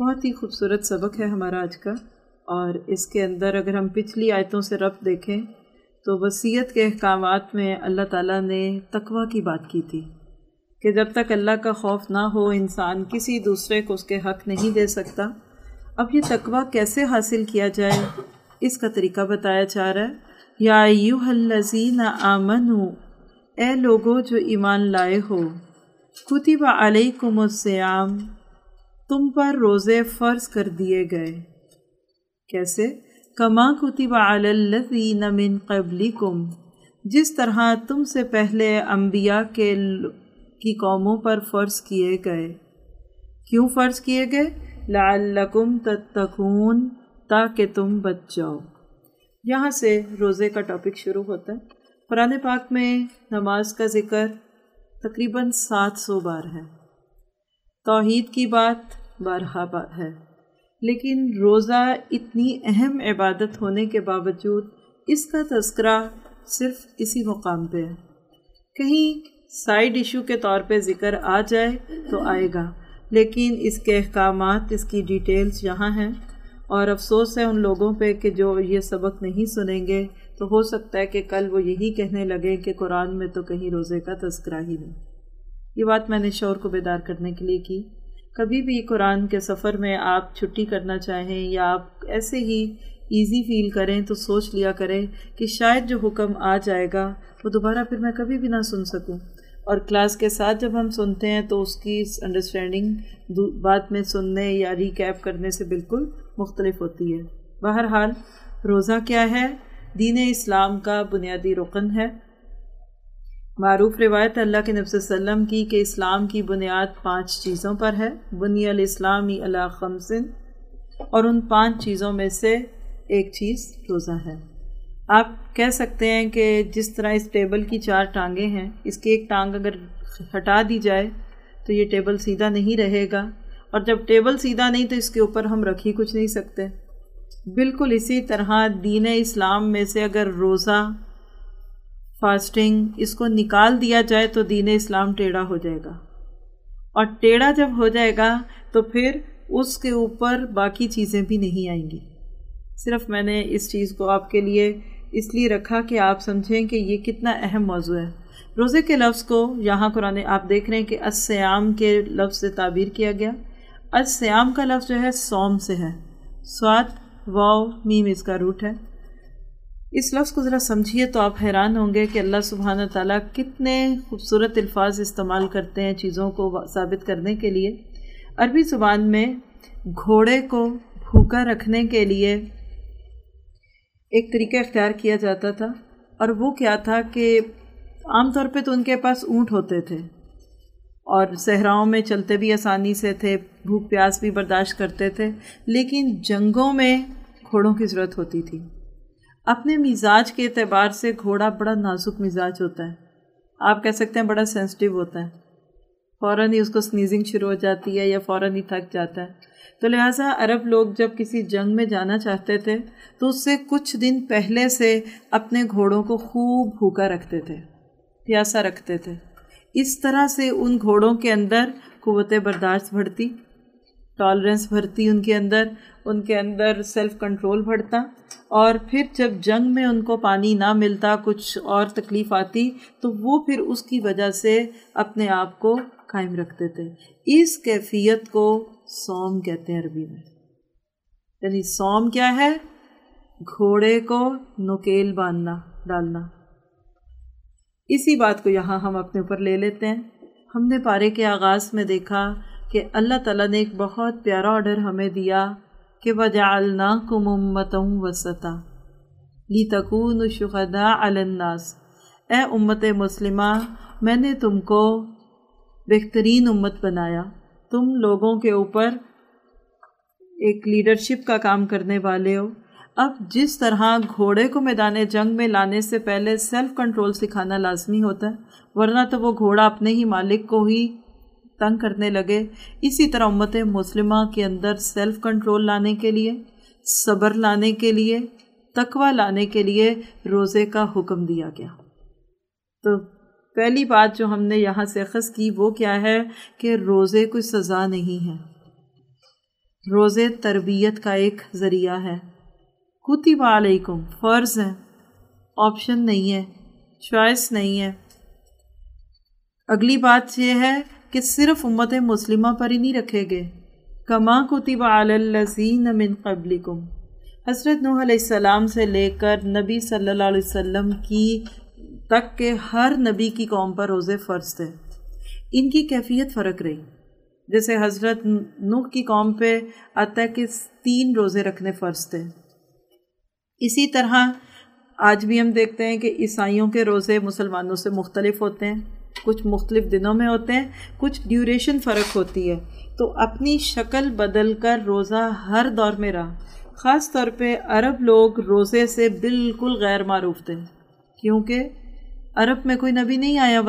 بہت ہی خوبصورت سبق ہے ہمارا آج کا۔ اور اس کے اندر اگر ہم پچھلی آیتوں سے ربط دیکھیں، تو وصیت کے احکامات میں اللہ تعالیٰ نے تقوی کی بات کی تھی کہ جب تک اللہ کا خوف نہ ہو، انسان کسی دوسرے کو اس کے حق نہیں دے سکتا۔ اب یہ تقوی کیسے حاصل کیا جائے؟ اس کا طریقہ بتایا جا رہا ہے۔ یا ایوہ الذین آمنو، اے لوگو جو ایمان لائے ہو، کتب علیکم السیام تم پر روزے فرض کر دیے گئے۔ کیسے؟ کما کتب علی الذین من قبلکم، جس طرح تم سے پہلے انبیاء کے کی قوموں پر فرض کیے گئے۔ کیوں فرض کیے گئے؟ لعلکم تتقون، تاکہ تم بچ جاؤ۔ یہاں سے روزے کا ٹاپک شروع ہوتا ہے۔ قرآن پاک میں نماز کا ذکر تقریباً سات سو بار ہے۔ توحید کی بات بارہا ہے۔ لیکن روزہ اتنی اہم عبادت ہونے کے باوجود اس کا تذکرہ صرف اسی مقام پہ ہے۔ کہیں سائیڈ ایشو کے طور پہ ذکر آ جائے تو آئے گا، لیکن اس کے احکامات، اس کی ڈیٹیلز یہاں ہیں۔ اور افسوس ہے ان لوگوں پہ کہ جو یہ سبق نہیں سنیں گے تو ہو سکتا ہے کہ کل وہ یہی کہنے لگے کہ قرآن میں تو کہیں روزے کا تذکرہ ہی نہیں۔ یہ بات میں نے شور کو بیدار کرنے کے لیے کی۔ کبھی بھی قرآن کے سفر میں آپ چھٹی کرنا چاہیں یا آپ ایسے ہی ایزی فیل کریں تو سوچ لیا کریں کہ شاید جو حکم آ جائے گا وہ دوبارہ پھر میں کبھی بھی نہ سن سکوں۔ اور کلاس کے ساتھ جب ہم سنتے ہیں تو اس کی انڈرسٹینڈنگ بات میں سننے یا ریکیپ کرنے سے بالکل مختلف ہوتی ہے۔ بہرحال، روزہ کیا ہے؟ دین اسلام کا بنیادی رکن ہے۔ معروف روایت اللہ کے نفس وسلم کی کہ اسلام کی بنیاد پانچ چیزوں پر ہے۔ بنی الاسلامی اللہ خمسن، اور ان پانچ چیزوں میں سے ایک چیز روزہ ہے۔ آپ کہہ سکتے ہیں کہ جس طرح اس ٹیبل کی چار ٹانگیں ہیں، اس کی ایک ٹانگ اگر ہٹا دی جائے تو یہ ٹیبل سیدھا نہیں رہے گا، اور جب ٹیبل سیدھا نہیں تو اس کے اوپر ہم رکھ ہی کچھ نہیں سکتے۔ بالکل اسی طرح دین اسلام میں سے اگر روزہ فاسٹنگ اس کو نکال دیا جائے تو دین اسلام ٹیڑھا ہو جائے گا۔ اور ٹیڑھا جب ہو جائے گا تو پھر اس کے اوپر باقی چیزیں بھی نہیں آئیں گی۔ صرف میں نے اس چیز کو آپ کے لیے اس لیے رکھا کہ آپ سمجھیں کہ یہ کتنا اہم موضوع ہے۔ روزے کے لفظ کو یہاں قرآن آپ دیکھ رہے ہیں کہ اسیام کے لفظ سے تعبیر کیا گیا۔ اسیام کا لفظ جو ہے سوم سے ہے۔ سوات واؤ میم اس کا روٹ ہے۔ اس لفظ کو ذرا سمجھیے تو آپ حیران ہوں گے کہ اللہ سبحانہ تعالیٰ کتنے خوبصورت الفاظ استعمال کرتے ہیں چیزوں کو ثابت کرنے کے لیے۔ عربی زبان میں گھوڑے کو بھوکا رکھنے کے لیے ایک طریقہ اختیار کیا جاتا تھا اور وہ کیا تھا کہ عام طور پہ تو ان کے پاس اونٹ ہوتے تھے اور صحراؤں میں چلتے بھی آسانی سے تھے، بھوک پیاس بھی برداشت کرتے تھے، لیکن جنگوں میں گھوڑوں کی ضرورت ہوتی تھی۔ اپنے مزاج کے اعتبار سے گھوڑا بڑا نازک مزاج ہوتا ہے۔ آپ کہہ سکتے ہیں بڑا سینسٹیو ہوتا ہے۔ فوراً ہی اس کو سنیزنگ شروع ہو جاتی ہے یا فوراً ہی تھک جاتا ہے۔ تو لہٰذا عرب لوگ جب کسی جنگ میں جانا چاہتے تھے، تو اس سے کچھ دن پہلے سے اپنے گھوڑوں کو خوب بھوکا رکھتے تھے، پیاسا رکھتے تھے۔ اس طرح سے ان گھوڑوں کے اندر قوت برداشت بڑھتی۔ ٹالرنس بھرتی ان کے اندر، ان کے اندر سیلف کنٹرول بڑھتا اور پھر جب جنگ میں ان کو پانی نہ ملتا، کچھ اور تکلیف آتی، تو وہ پھر اس کی وجہ سے اپنے آپ کو قائم رکھتے تھے۔ اس کیفیت کو سوم کہتے ہیں عربی میں۔ یعنی سوم کیا ہے؟ گھوڑے کو نکیل باندھنا، ڈالنا۔ اسی بات کو یہاں ہم اپنے اوپر لے لیتے ہیں۔ ہم نے پارے کے آغاز میں دیکھا کہ اللہ تعالیٰ نے ایک بہت پیارا آرڈر ہمیں دیا کہ وجعلنا کم امتوں وسطا لی تکون شہدا الناس۔ اے امت مسلمہ، میں نے تم کو بہترین امت بنایا۔ تم لوگوں کے اوپر ایک لیڈرشپ کا کام کرنے والے ہو۔ اب جس طرح گھوڑے کو میدان جنگ میں لانے سے پہلے سیلف کنٹرول سکھانا لازمی ہوتا ہے، ورنہ تو وہ گھوڑا اپنے ہی مالک کو ہی تنگ کرنے لگے۔ اسی طرح امت مسلمہ کے اندر سیلف کنٹرول لانے کے لیے، صبر لانے کے لیے، تقوی لانے کے لیے روزے کا حکم دیا گیا۔ تو پہلی بات جو ہم نے یہاں سے خص کی وہ کیا ہے کہ روزے کوئی سزا نہیں ہے۔ روزے تربیت کا ایک ذریعہ ہے۔ کتب علیکم، فرض ہے آپشن نہیں ہے چوائس نہیں ہے۔ اگلی بات یہ ہے کہ صرف امت مسلمہ پر ہی نہیں رکھے گئے۔ کما کتب الزین من قبلکم۔ حضرت نوح علیہ السلام سے لے کر نبی صلی اللہ علیہ وسلم کی تک کے ہر نبی کی قوم پر روزے فرض تھے۔ ان کی کیفیت فرق رہی۔ جیسے حضرت نوح کی قوم پہ آتا ہے کہ تین روزے رکھنے فرض تھے۔ اسی طرح آج بھی ہم دیکھتے ہیں کہ عیسائیوں کے روزے مسلمانوں سے مختلف ہوتے ہیں۔ کچھ مختلف دنوں میں ہوتے ہیں، کچھ ڈیوریشن فرق ہوتی ہے۔ تو اپنی شکل بدل کر روزہ ہر دور میں رہا۔ خاص طور پہ عرب لوگ روزے سے بالکل غیر معروف تھے۔ کیونکہ عرب میں کوئی نبی نہیں آیا۔